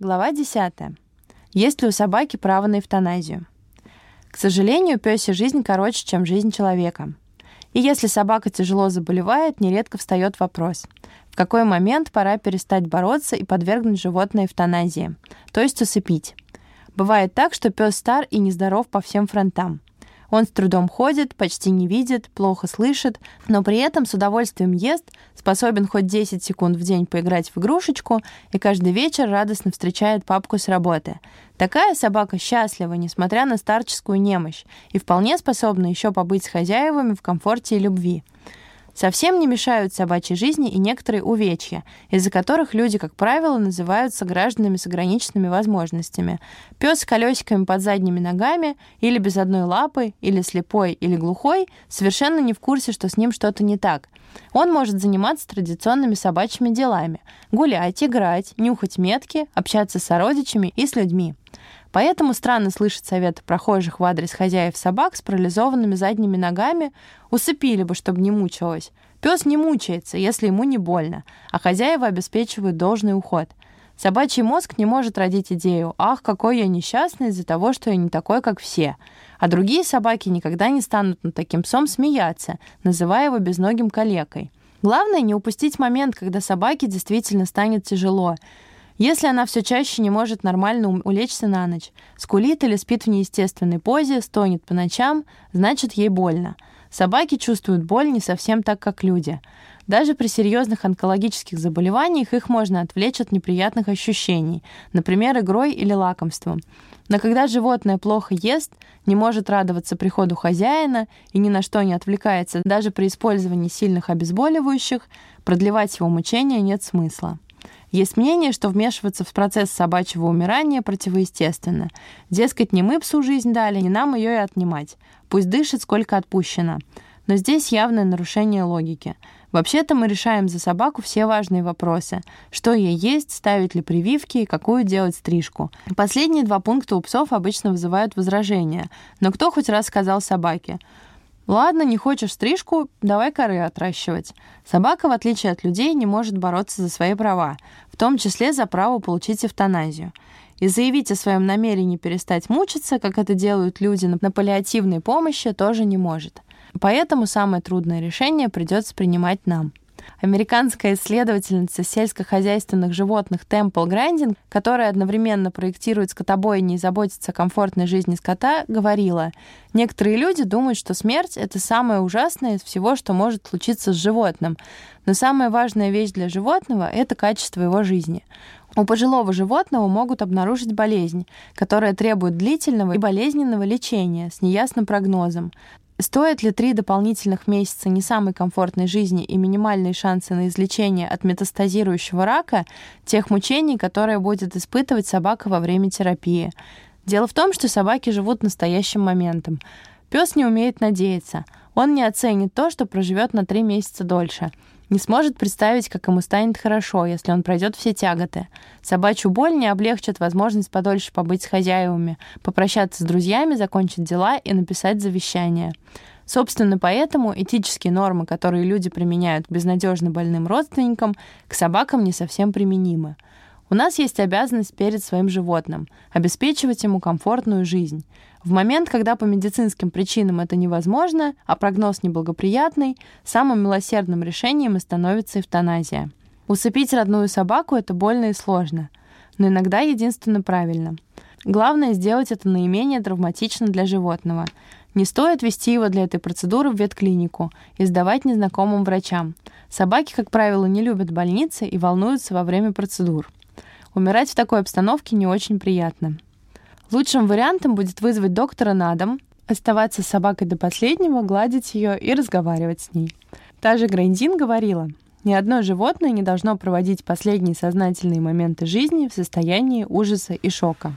Глава 10. Есть ли у собаки право на эвтаназию? К сожалению, пёсья жизнь короче, чем жизнь человека. И если собака тяжело заболевает, нередко встает вопрос, в какой момент пора перестать бороться и подвергнуть животное эвтаназии, то есть усыпить. Бывает так, что пес стар и нездоров по всем фронтам. Он с трудом ходит, почти не видит, плохо слышит, но при этом с удовольствием ест, способен хоть 10 секунд в день поиграть в игрушечку и каждый вечер радостно встречает папку с работы. Такая собака счастлива, несмотря на старческую немощь, и вполне способна еще побыть с хозяевами в комфорте и любви. Совсем не мешают собачьей жизни и некоторые увечья, из-за которых люди, как правило, называются гражданами с ограниченными возможностями. Пес с колесиками под задними ногами, или без одной лапы, или слепой, или глухой, совершенно не в курсе, что с ним что-то не так. Он может заниматься традиционными собачьими делами – гулять, играть, нюхать метки, общаться с сородичами и с людьми. Поэтому странно слышать советы прохожих в адрес хозяев собак с парализованными задними ногами. Усыпили бы, чтобы не мучилась. Пес не мучается, если ему не больно, а хозяева обеспечивают должный уход. Собачий мозг не может родить идею «Ах, какой я несчастный из-за того, что я не такой, как все». А другие собаки никогда не станут над таким псом смеяться, называя его безногим калекой. Главное не упустить момент, когда собаке действительно станет тяжело – если она все чаще не может нормально улечься на ночь, скулит или спит в неестественной позе, стонет по ночам, значит, ей больно. Собаки чувствуют боль не совсем так, как люди. Даже при серьезных онкологических заболеваниях их можно отвлечь от неприятных ощущений, например, игрой или лакомством. Но когда животное плохо ест, не может радоваться приходу хозяина и ни на что не отвлекается даже при использовании сильных обезболивающих, продлевать его мучения нет смысла. Есть мнение, что вмешиваться в процесс собачьего умирания противоестественно. Дескать, не мы псу жизнь дали, не нам ее и отнимать. Пусть дышит, сколько отпущено. Но здесь явное нарушение логики. Вообще-то мы решаем за собаку все важные вопросы. Что ей есть, ставить ли прививки и какую делать стрижку. Последние два пункта у псов обычно вызывают возражения. Но кто хоть раз сказал собаке – Ладно, не хочешь стрижку, давай коры отращивать. Собака, в отличие от людей, не может бороться за свои права, в том числе за право получить эвтаназию. И заявить о своем намерении перестать мучиться, как это делают люди на паллиативной помощи, тоже не может. Поэтому самое трудное решение придется принимать нам. Американская исследовательница сельскохозяйственных животных Темпл Грандинг, которая одновременно проектирует скотобойни и заботится о комфортной жизни скота, говорила, некоторые люди думают, что смерть — это самое ужасное из всего, что может случиться с животным. Но самая важная вещь для животного — это качество его жизни. У пожилого животного могут обнаружить болезнь, которая требует длительного и болезненного лечения с неясным прогнозом. Стоит ли три дополнительных месяца не самой комфортной жизни и минимальные шансы на излечение от метастазирующего рака тех мучений, которые будет испытывать собака во время терапии? Дело в том, что собаки живут настоящим моментом. Пес не умеет надеяться. Он не оценит то, что проживет на три месяца дольше не сможет представить, как ему станет хорошо, если он пройдет все тяготы. Собачью боль не облегчит возможность подольше побыть с хозяевами, попрощаться с друзьями, закончить дела и написать завещание. Собственно, поэтому этические нормы, которые люди применяют к безнадежно больным родственникам, к собакам не совсем применимы. У нас есть обязанность перед своим животным – обеспечивать ему комфортную жизнь. В момент, когда по медицинским причинам это невозможно, а прогноз неблагоприятный, самым милосердным решением и становится эвтаназия. Усыпить родную собаку – это больно и сложно, но иногда единственно правильно. Главное – сделать это наименее травматично для животного. Не стоит вести его для этой процедуры в ветклинику и сдавать незнакомым врачам. Собаки, как правило, не любят больницы и волнуются во время процедур. Умирать в такой обстановке не очень приятно. Лучшим вариантом будет вызвать доктора на дом, оставаться с собакой до последнего, гладить ее и разговаривать с ней. Та же Грандин говорила, ни одно животное не должно проводить последние сознательные моменты жизни в состоянии ужаса и шока.